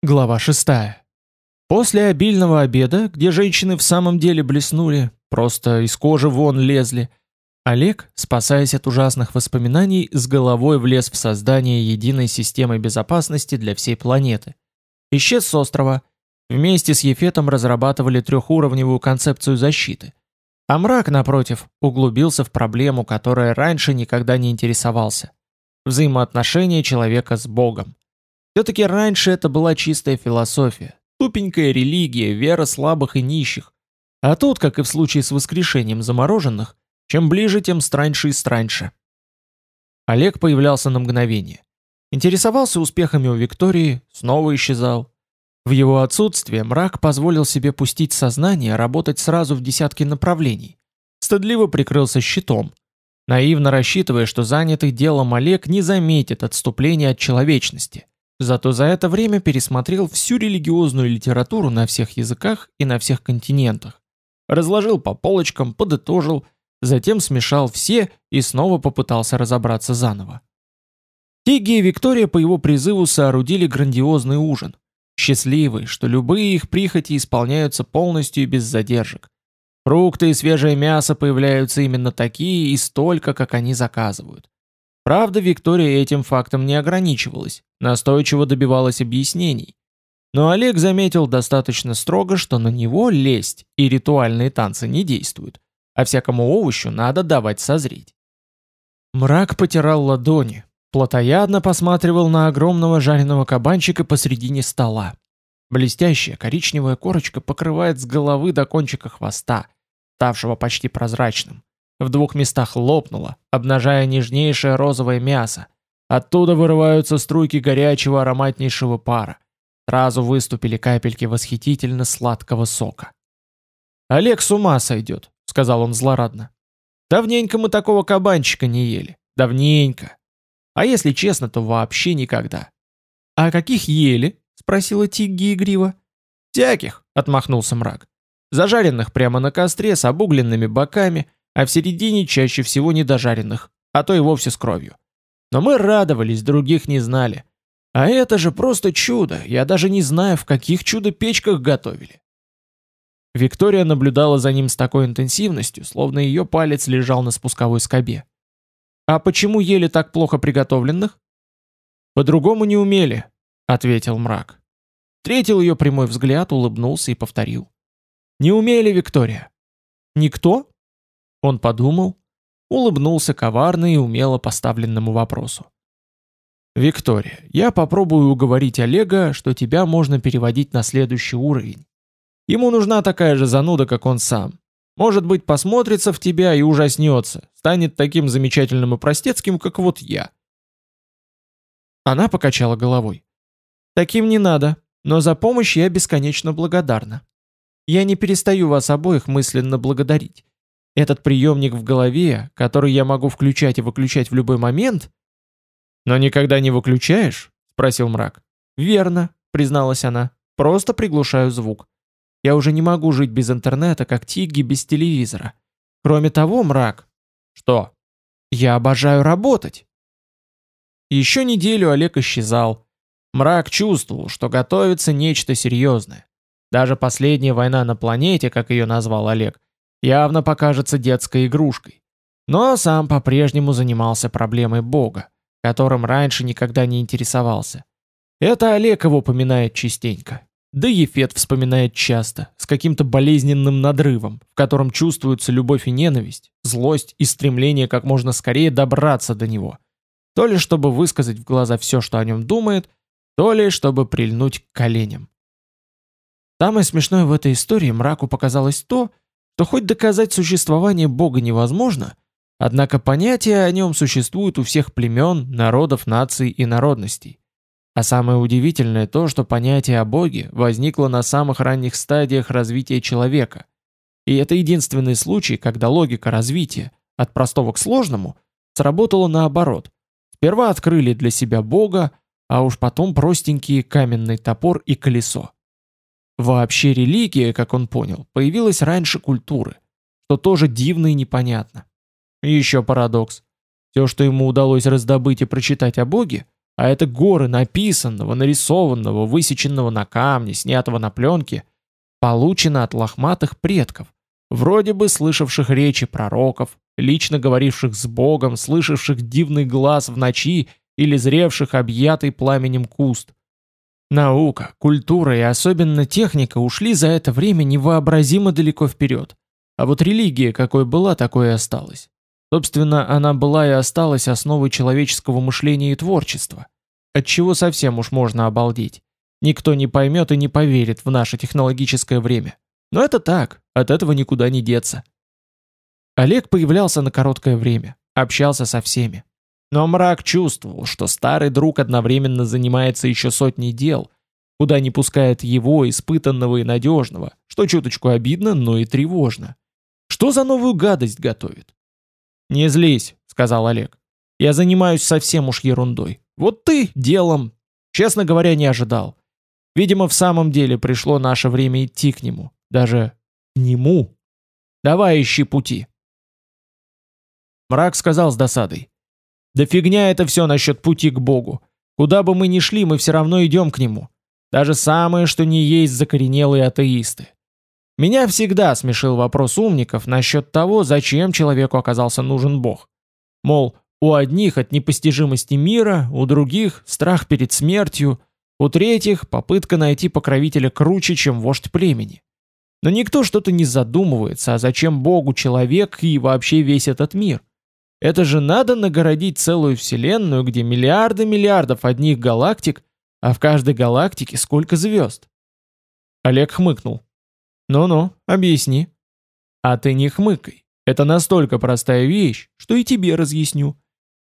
Глава 6. После обильного обеда, где женщины в самом деле блеснули, просто из кожи вон лезли, Олег, спасаясь от ужасных воспоминаний, с головой влез в создание единой системы безопасности для всей планеты. Исчез с острова. Вместе с Ефетом разрабатывали трехуровневую концепцию защиты. А мрак, напротив, углубился в проблему, которая раньше никогда не интересовался. Взаимоотношения человека с Богом. Все-таки раньше это была чистая философия, тупенькая религия, вера слабых и нищих. А тут, как и в случае с воскрешением замороженных, чем ближе, тем страньше и страньше. Олег появлялся на мгновение. Интересовался успехами у Виктории, снова исчезал. В его отсутствие мрак позволил себе пустить сознание работать сразу в десятки направлений. Стыдливо прикрылся щитом, наивно рассчитывая, что занятый делом Олег не заметит отступления от человечности. Зато за это время пересмотрел всю религиозную литературу на всех языках и на всех континентах. Разложил по полочкам, подытожил, затем смешал все и снова попытался разобраться заново. Тиги и Виктория по его призыву соорудили грандиозный ужин. Счастливые, что любые их прихоти исполняются полностью и без задержек. Фрукты и свежее мясо появляются именно такие и столько, как они заказывают. Правда, Виктория этим фактом не ограничивалась, настойчиво добивалась объяснений. Но Олег заметил достаточно строго, что на него лесть и ритуальные танцы не действуют, а всякому овощу надо давать созреть. Мрак потирал ладони, плотоядно посматривал на огромного жареного кабанчика посредине стола. Блестящая коричневая корочка покрывает с головы до кончика хвоста, ставшего почти прозрачным. В двух местах лопнуло, обнажая нежнейшее розовое мясо. Оттуда вырываются струйки горячего ароматнейшего пара. Сразу выступили капельки восхитительно сладкого сока. «Олег с ума сойдет», — сказал он злорадно. «Давненько мы такого кабанчика не ели. Давненько. А если честно, то вообще никогда». «А каких ели?» — спросила Тигги игриво. «Всяких», — отмахнулся мрак. «Зажаренных прямо на костре с обугленными боками, а в середине чаще всего недожаренных, а то и вовсе с кровью. Но мы радовались, других не знали. А это же просто чудо, я даже не знаю, в каких чудо-печках готовили. Виктория наблюдала за ним с такой интенсивностью, словно ее палец лежал на спусковой скобе. «А почему ели так плохо приготовленных?» «По-другому не умели», — ответил мрак. Встретил ее прямой взгляд, улыбнулся и повторил. «Не умели, Виктория». «Никто?» Он подумал, улыбнулся коварно и умело поставленному вопросу. «Виктория, я попробую уговорить Олега, что тебя можно переводить на следующий уровень. Ему нужна такая же зануда, как он сам. Может быть, посмотрится в тебя и ужаснется, станет таким замечательным и простецким, как вот я». Она покачала головой. «Таким не надо, но за помощь я бесконечно благодарна. Я не перестаю вас обоих мысленно благодарить. Этот приемник в голове, который я могу включать и выключать в любой момент... Но никогда не выключаешь? Спросил мрак. Верно, призналась она. Просто приглушаю звук. Я уже не могу жить без интернета, как Тигги без телевизора. Кроме того, мрак... Что? Я обожаю работать. Еще неделю Олег исчезал. Мрак чувствовал, что готовится нечто серьезное. Даже последняя война на планете, как ее назвал Олег, явно покажется детской игрушкой. Но сам по-прежнему занимался проблемой Бога, которым раньше никогда не интересовался. Это Олег его упоминает частенько. Да Ефет вспоминает часто, с каким-то болезненным надрывом, в котором чувствуются любовь и ненависть, злость и стремление как можно скорее добраться до него. То ли чтобы высказать в глаза все, что о нем думает, то ли чтобы прильнуть к коленям. Самое смешное в этой истории мраку показалось то, то хоть доказать существование Бога невозможно, однако понятие о нем существует у всех племен, народов, наций и народностей. А самое удивительное то, что понятие о Боге возникло на самых ранних стадиях развития человека. И это единственный случай, когда логика развития, от простого к сложному, сработала наоборот. Сперва открыли для себя Бога, а уж потом простенькие каменный топор и колесо. Вообще религия, как он понял, появилась раньше культуры, что тоже дивно и непонятно. Еще парадокс. Все, что ему удалось раздобыть и прочитать о Боге, а это горы написанного, нарисованного, высеченного на камне, снятого на пленке, получено от лохматых предков, вроде бы слышавших речи пророков, лично говоривших с Богом, слышавших дивный глаз в ночи или зревших объятый пламенем куст. Наука, культура и особенно техника ушли за это время невообразимо далеко вперед. А вот религия какой была, такой и осталась. Собственно, она была и осталась основой человеческого мышления и творчества. От чего совсем уж можно обалдеть. Никто не поймет и не поверит в наше технологическое время. Но это так, от этого никуда не деться. Олег появлялся на короткое время, общался со всеми. Но мрак чувствовал, что старый друг одновременно занимается еще сотней дел, куда не пускает его, испытанного и надежного, что чуточку обидно, но и тревожно. Что за новую гадость готовит? «Не злись», — сказал Олег. «Я занимаюсь совсем уж ерундой. Вот ты делом. Честно говоря, не ожидал. Видимо, в самом деле пришло наше время идти к нему. Даже к нему. Давай ищи пути». Мрак сказал с досадой. «Да фигня это все насчет пути к Богу. Куда бы мы ни шли, мы все равно идем к Нему. Даже самые, что не есть закоренелые атеисты. Меня всегда смешил вопрос умников насчет того, зачем человеку оказался нужен Бог. Мол, у одних от непостижимости мира, у других страх перед смертью, у третьих попытка найти покровителя круче, чем вождь племени. Но никто что-то не задумывается, а зачем Богу человек и вообще весь этот мир? Это же надо нагородить целую вселенную, где миллиарды миллиардов одних галактик, а в каждой галактике сколько звезд? Олег хмыкнул. «Ну-ну, объясни». «А ты не хмыкай. Это настолько простая вещь, что и тебе разъясню.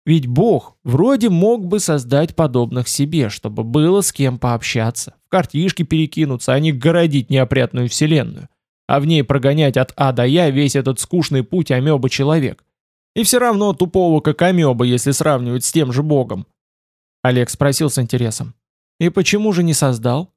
Ведь Бог вроде мог бы создать подобных себе, чтобы было с кем пообщаться, в картишки перекинуться, а не городить неопрятную вселенную, а в ней прогонять от А до Я весь этот скучный путь амеба-человек. И все равно тупого как амеба, если сравнивать с тем же Богом». Олег спросил с интересом. «И почему же не создал?»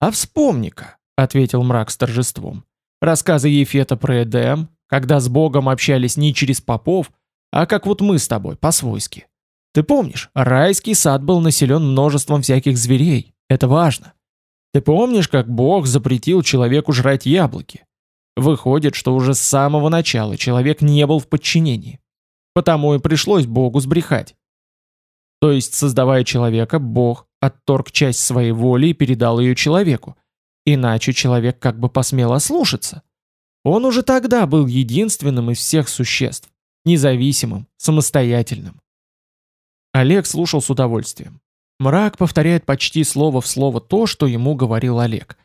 «А вспомни-ка, — ответил мрак с торжеством. «Рассказы Ефета про Эдем, когда с Богом общались не через попов, а как вот мы с тобой, по-свойски. Ты помнишь, райский сад был населен множеством всяких зверей, это важно. Ты помнишь, как Бог запретил человеку жрать яблоки? Выходит, что уже с самого начала человек не был в подчинении. Потому и пришлось Богу сбрехать. То есть, создавая человека, Бог отторг часть своей воли и передал ее человеку, Иначе человек как бы посмел ослушаться. Он уже тогда был единственным из всех существ, независимым, самостоятельным. Олег слушал с удовольствием. Мрак повторяет почти слово в слово то, что ему говорил Олег.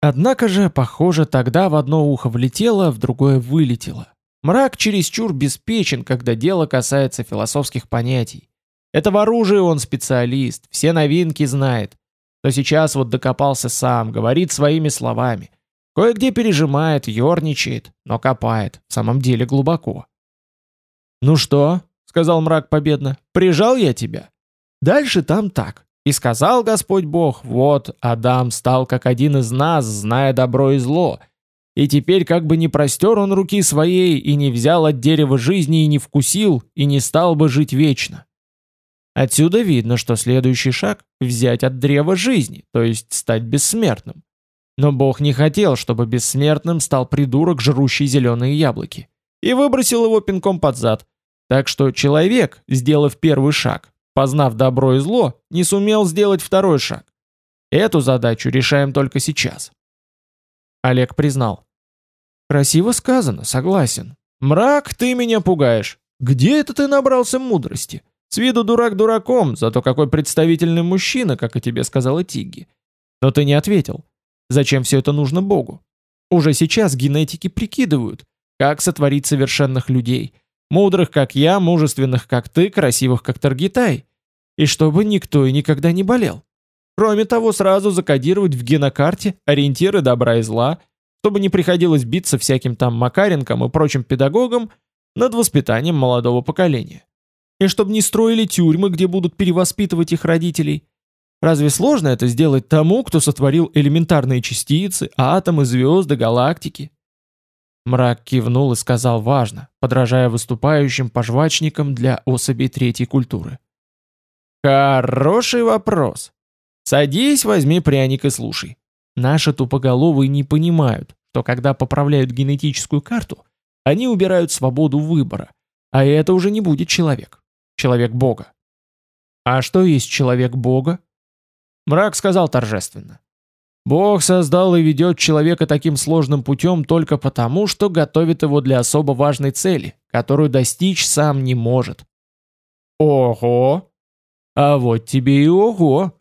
Однако же, похоже, тогда в одно ухо влетело, в другое вылетело. Мрак чересчур беспечен, когда дело касается философских понятий. Это в оружии он специалист, все новинки знает то сейчас вот докопался сам, говорит своими словами. Кое-где пережимает, ерничает, но копает, в самом деле глубоко. «Ну что?» — сказал мрак победно. «Прижал я тебя?» Дальше там так. «И сказал Господь Бог, вот, Адам стал как один из нас, зная добро и зло. И теперь как бы не простер он руки своей, и не взял от дерева жизни, и не вкусил, и не стал бы жить вечно. Отсюда видно, что следующий шаг – взять от древа жизни, то есть стать бессмертным. Но Бог не хотел, чтобы бессмертным стал придурок, жрущий зеленые яблоки. И выбросил его пинком под зад. Так что человек, сделав первый шаг, познав добро и зло, не сумел сделать второй шаг. Эту задачу решаем только сейчас. Олег признал. Красиво сказано, согласен. Мрак, ты меня пугаешь. Где это ты набрался мудрости? С виду дурак дураком, зато какой представительный мужчина, как и тебе сказала Тигги. Но ты не ответил. Зачем все это нужно Богу? Уже сейчас генетики прикидывают, как сотворить совершенных людей. Мудрых, как я, мужественных, как ты, красивых, как Таргитай. И чтобы никто и никогда не болел. Кроме того, сразу закодировать в генокарте ориентиры добра и зла, чтобы не приходилось биться всяким там Макаренкам и прочим педагогам над воспитанием молодого поколения. И чтобы не строили тюрьмы, где будут перевоспитывать их родителей. Разве сложно это сделать тому, кто сотворил элементарные частицы, атомы, звезды, галактики? Мрак кивнул и сказал важно, подражая выступающим пожвачникам для особей третьей культуры. Хороший вопрос. Садись, возьми пряник и слушай. Наши тупоголовые не понимают, что когда поправляют генетическую карту, они убирают свободу выбора, а это уже не будет человек. Человек Бога. А что есть человек Бога? Мрак сказал торжественно. Бог создал и ведет человека таким сложным путем только потому, что готовит его для особо важной цели, которую достичь сам не может. Ого! А вот тебе и ого!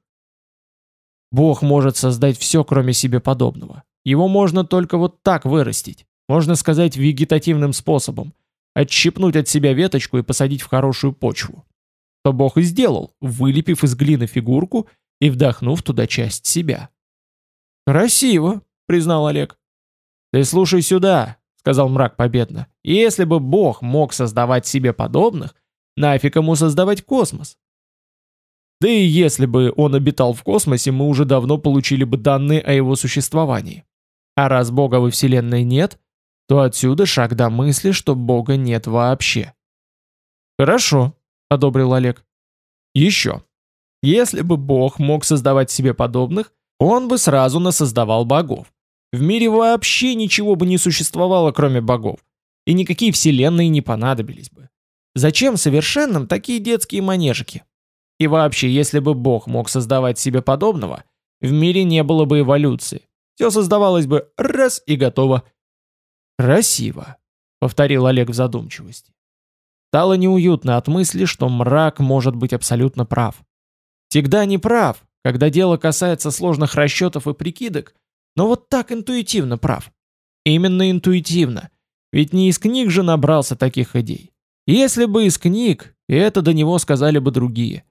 Бог может создать все, кроме себе подобного. Его можно только вот так вырастить. Можно сказать, вегетативным способом. Отщипнуть от себя веточку и посадить в хорошую почву. Что Бог и сделал, вылепив из глины фигурку и вдохнув туда часть себя. «Красиво», — признал Олег. «Ты слушай сюда», — сказал мрак победно. «Если бы Бог мог создавать себе подобных, нафиг ему создавать космос? Да и если бы он обитал в космосе, мы уже давно получили бы данные о его существовании. А раз Бога во Вселенной нет, то отсюда шаг до мысли, что Бога нет вообще. «Хорошо», — одобрил Олег. «Еще. Если бы Бог мог создавать себе подобных, он бы сразу насоздавал богов. В мире вообще ничего бы не существовало, кроме богов. И никакие вселенные не понадобились бы. Зачем совершенным такие детские манежики? И вообще, если бы Бог мог создавать себе подобного, в мире не было бы эволюции. Все создавалось бы раз и готово. «Красиво», — повторил Олег в задумчивости. Стало неуютно от мысли, что мрак может быть абсолютно прав. Всегда не прав, когда дело касается сложных расчетов и прикидок, но вот так интуитивно прав. Именно интуитивно, ведь не из книг же набрался таких идей. Если бы из книг, это до него сказали бы другие.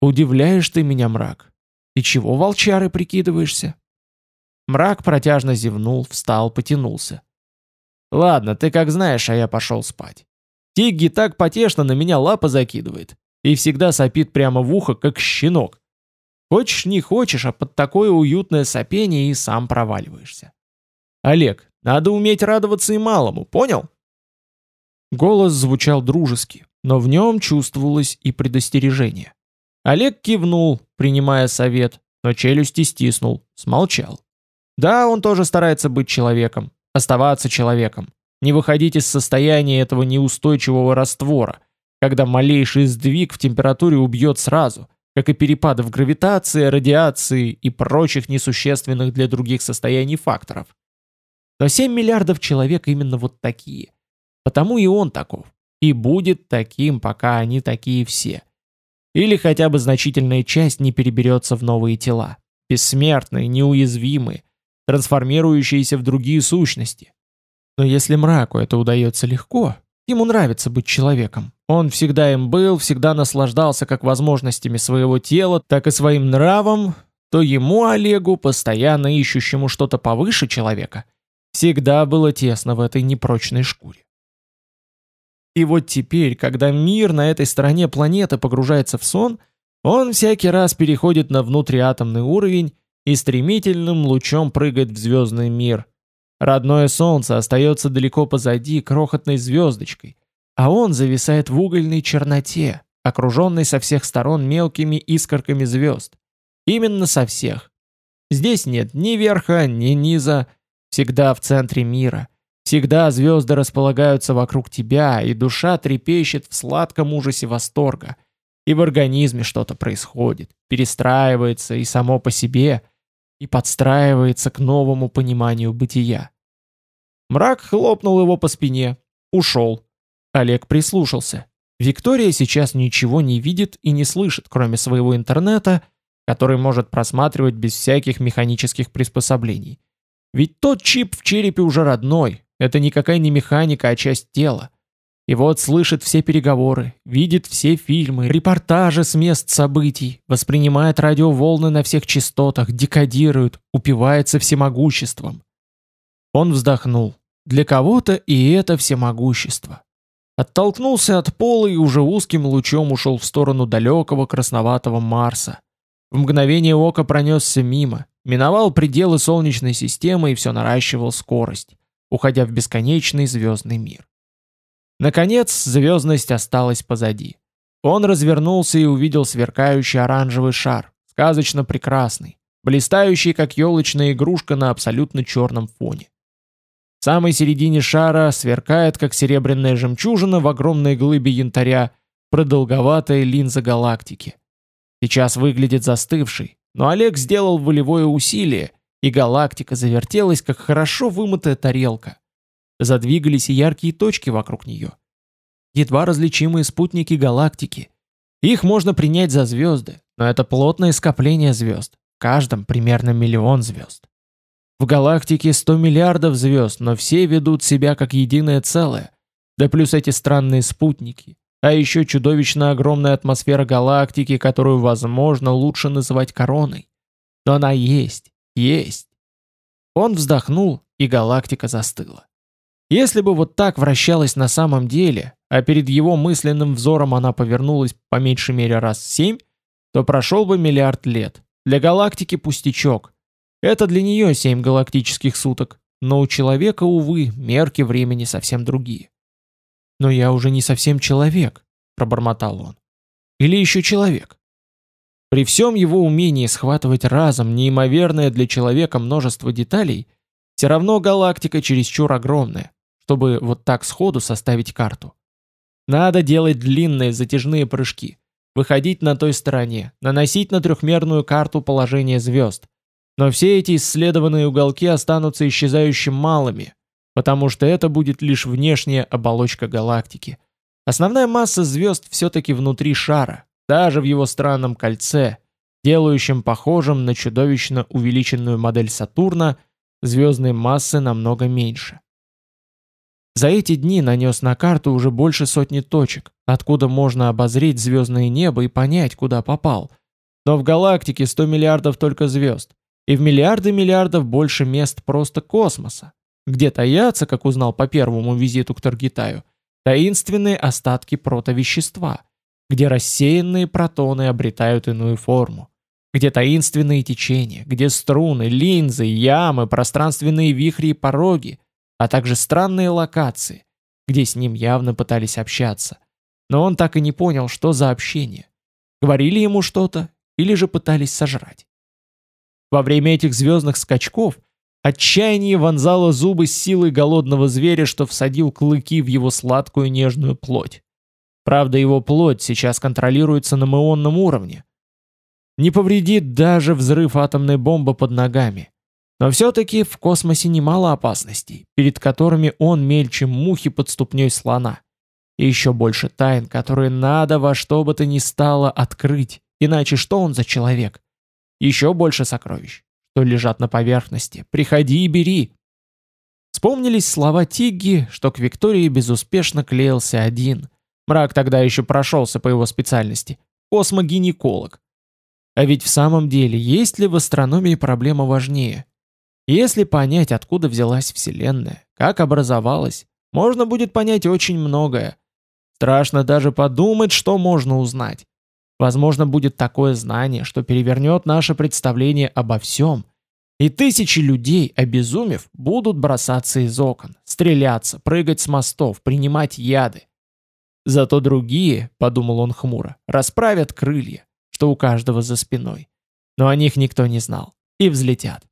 Удивляешь ты меня, мрак. И чего волчары прикидываешься? Мрак протяжно зевнул, встал, потянулся. Ладно, ты как знаешь, а я пошел спать. Тигги так потешно на меня лапы закидывает и всегда сопит прямо в ухо, как щенок. Хочешь, не хочешь, а под такое уютное сопение и сам проваливаешься. Олег, надо уметь радоваться и малому, понял? Голос звучал дружески, но в нем чувствовалось и предостережение. Олег кивнул, принимая совет, но челюсти стиснул, смолчал. Да, он тоже старается быть человеком, оставаться человеком, не выходить из состояния этого неустойчивого раствора, когда малейший сдвиг в температуре убьет сразу – как и перепады в гравитации, радиации и прочих несущественных для других состояний факторов. Но 7 миллиардов человек именно вот такие. Потому и он таков. И будет таким, пока они такие все. Или хотя бы значительная часть не переберется в новые тела. Бессмертные, неуязвимые, трансформирующиеся в другие сущности. Но если мраку это удается легко, ему нравится быть человеком, он всегда им был, всегда наслаждался как возможностями своего тела, так и своим нравом, то ему, Олегу, постоянно ищущему что-то повыше человека, всегда было тесно в этой непрочной шкуре. И вот теперь, когда мир на этой стороне планеты погружается в сон, он всякий раз переходит на внутриатомный уровень и стремительным лучом прыгает в звездный мир. Родное солнце остается далеко позади крохотной звездочкой, а он зависает в угольной черноте, окруженной со всех сторон мелкими искорками звезд. Именно со всех. Здесь нет ни верха, ни низа, всегда в центре мира. Всегда звезды располагаются вокруг тебя, и душа трепещет в сладком ужасе восторга. И в организме что-то происходит, перестраивается и само по себе, и подстраивается к новому пониманию бытия. Мрак хлопнул его по спине, ушел, Олег прислушался. Виктория сейчас ничего не видит и не слышит, кроме своего интернета, который может просматривать без всяких механических приспособлений. Ведь тот чип в черепе уже родной, это никакая не механика, а часть тела. И вот слышит все переговоры, видит все фильмы, репортажи с мест событий, воспринимает радиоволны на всех частотах, декодирует, упивается всемогуществом. Он вздохнул. Для кого-то и это всемогущество. Оттолкнулся от пола и уже узким лучом ушел в сторону далекого красноватого Марса. В мгновение ока пронесся мимо, миновал пределы Солнечной системы и все наращивал скорость, уходя в бесконечный звездный мир. Наконец, звездность осталась позади. Он развернулся и увидел сверкающий оранжевый шар, сказочно прекрасный, блистающий, как елочная игрушка на абсолютно черном фоне. В самой середине шара сверкает, как серебряная жемчужина в огромной глыбе янтаря, продолговатая линза галактики. Сейчас выглядит застывшей, но Олег сделал волевое усилие, и галактика завертелась, как хорошо вымытая тарелка. Задвигались и яркие точки вокруг нее. Едва различимые спутники галактики. Их можно принять за звезды, но это плотное скопление звезд. В каждом примерно миллион звезд. В галактике 100 миллиардов звезд, но все ведут себя как единое целое. Да плюс эти странные спутники. А еще чудовищно огромная атмосфера галактики, которую, возможно, лучше называть короной. Но она есть, есть. Он вздохнул, и галактика застыла. Если бы вот так вращалась на самом деле, а перед его мысленным взором она повернулась по меньшей мере раз семь, то прошел бы миллиард лет. Для галактики пустячок. Это для нее семь галактических суток, но у человека, увы, мерки времени совсем другие. «Но я уже не совсем человек», — пробормотал он. «Или еще человек?» При всем его умении схватывать разом неимоверное для человека множество деталей, все равно галактика чересчур огромная, чтобы вот так сходу составить карту. Надо делать длинные затяжные прыжки, выходить на той стороне, наносить на трехмерную карту положение звезд. Но все эти исследованные уголки останутся исчезающим малыми, потому что это будет лишь внешняя оболочка галактики. Основная масса звезд все-таки внутри шара, даже в его странном кольце, делающем похожим на чудовищно увеличенную модель Сатурна, звездной массы намного меньше. За эти дни нанес на карту уже больше сотни точек, откуда можно обозреть звездное небо и понять, куда попал. Но в галактике 100 миллиардов только звезд, и в миллиарды миллиардов больше мест просто космоса, где таятся, как узнал по первому визиту к Таргитаю, таинственные остатки протовещества, где рассеянные протоны обретают иную форму, где таинственные течения, где струны, линзы, ямы, пространственные вихри и пороги, а также странные локации, где с ним явно пытались общаться. Но он так и не понял, что за общение. Говорили ему что-то или же пытались сожрать. Во время этих звездных скачков отчаяние вонзало зубы силой голодного зверя, что всадил клыки в его сладкую нежную плоть. Правда, его плоть сейчас контролируется на меонном уровне. Не повредит даже взрыв атомной бомбы под ногами. Но все-таки в космосе немало опасностей, перед которыми он мельче мухи под ступней слона. И еще больше тайн, которые надо во что бы то ни стало открыть, иначе что он за человек? Еще больше сокровищ, что лежат на поверхности. Приходи и бери. Вспомнились слова Тигги, что к Виктории безуспешно клеился один. Мрак тогда еще прошелся по его специальности. Космогинеколог. А ведь в самом деле, есть ли в астрономии проблема важнее? Если понять, откуда взялась Вселенная, как образовалась, можно будет понять очень многое. Страшно даже подумать, что можно узнать. Возможно, будет такое знание, что перевернет наше представление обо всем. И тысячи людей, обезумев, будут бросаться из окон, стреляться, прыгать с мостов, принимать яды. Зато другие, подумал он хмуро, расправят крылья, что у каждого за спиной. Но о них никто не знал. И взлетят.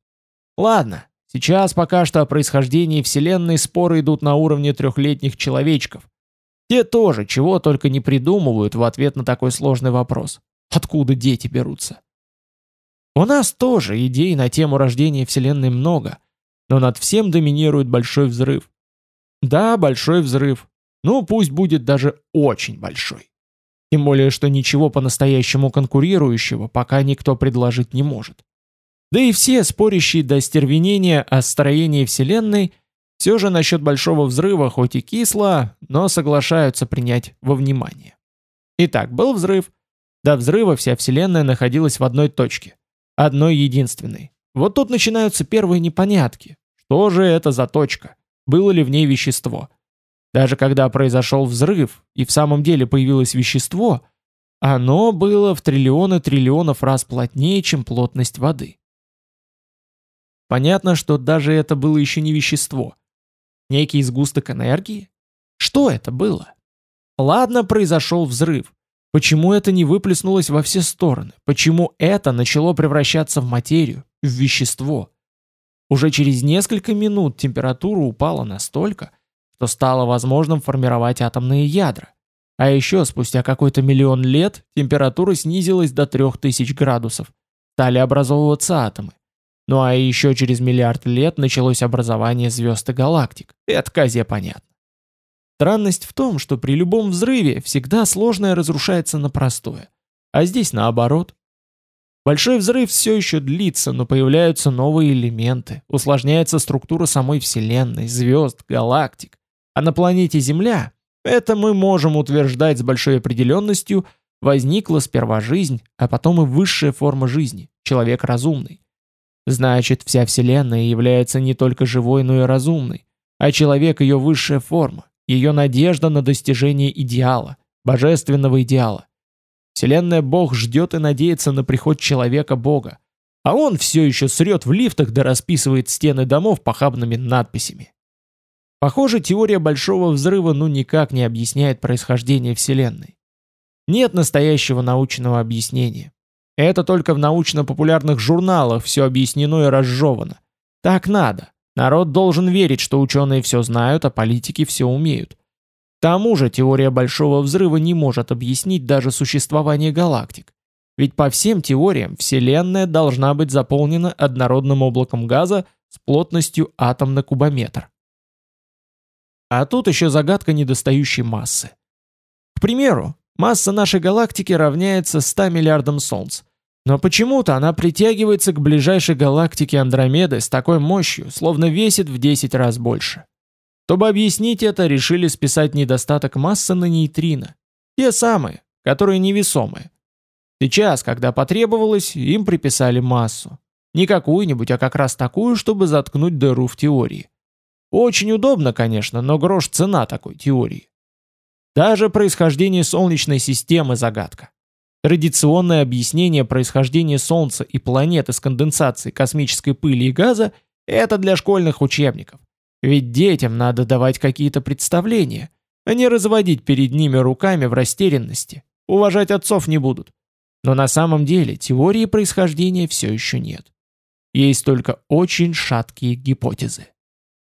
Ладно, сейчас пока что о происхождении Вселенной споры идут на уровне трехлетних человечков. Те тоже чего только не придумывают в ответ на такой сложный вопрос. Откуда дети берутся? У нас тоже идей на тему рождения Вселенной много, но над всем доминирует большой взрыв. Да, большой взрыв. Ну, пусть будет даже очень большой. Тем более, что ничего по-настоящему конкурирующего пока никто предложить не может. Да и все, спорящие до стервенения о строении Вселенной, все же насчет Большого Взрыва хоть и кисло, но соглашаются принять во внимание. Итак, был взрыв. До взрыва вся Вселенная находилась в одной точке. Одной единственной. Вот тут начинаются первые непонятки. Что же это за точка? Было ли в ней вещество? Даже когда произошел взрыв, и в самом деле появилось вещество, оно было в триллионы триллионов раз плотнее, чем плотность воды. Понятно, что даже это было еще не вещество. Некий сгусток энергии? Что это было? Ладно, произошел взрыв. Почему это не выплеснулось во все стороны? Почему это начало превращаться в материю, в вещество? Уже через несколько минут температура упала настолько, что стало возможным формировать атомные ядра. А еще спустя какой-то миллион лет температура снизилась до 3000 градусов. Стали образовываться атомы. Ну а еще через миллиард лет началось образование звезд и галактик. Это казе понятно. Странность в том, что при любом взрыве всегда сложное разрушается на простое. А здесь наоборот. Большой взрыв все еще длится, но появляются новые элементы, усложняется структура самой Вселенной, звезд, галактик. А на планете Земля, это мы можем утверждать с большой определенностью, возникла сперва жизнь, а потом и высшая форма жизни, человек разумный. Значит, вся Вселенная является не только живой, но и разумной, а человек ее высшая форма, ее надежда на достижение идеала, божественного идеала. Вселенная Бог ждет и надеется на приход человека-бога, а он все еще срет в лифтах да расписывает стены домов похабными надписями. Похоже, теория Большого Взрыва ну никак не объясняет происхождение Вселенной. Нет настоящего научного объяснения. Это только в научно-популярных журналах все объяснено и разжевано. Так надо. Народ должен верить, что ученые все знают, а политики все умеют. К тому же теория Большого Взрыва не может объяснить даже существование галактик. Ведь по всем теориям Вселенная должна быть заполнена однородным облаком газа с плотностью атом на кубометр. А тут еще загадка недостающей массы. К примеру, масса нашей галактики равняется 100 миллиардам Солнц. Но почему-то она притягивается к ближайшей галактике Андромеды с такой мощью, словно весит в 10 раз больше. Чтобы объяснить это, решили списать недостаток массы на нейтрино. Те самые, которые невесомые. Сейчас, когда потребовалось, им приписали массу. Не какую-нибудь, а как раз такую, чтобы заткнуть дыру в теории. Очень удобно, конечно, но грош цена такой теории. Даже происхождение Солнечной системы загадка. Традиционное объяснение происхождения Солнца и планет из конденсации космической пыли и газа – это для школьных учебников. Ведь детям надо давать какие-то представления, а не разводить перед ними руками в растерянности. Уважать отцов не будут. Но на самом деле теории происхождения все еще нет. Есть только очень шаткие гипотезы.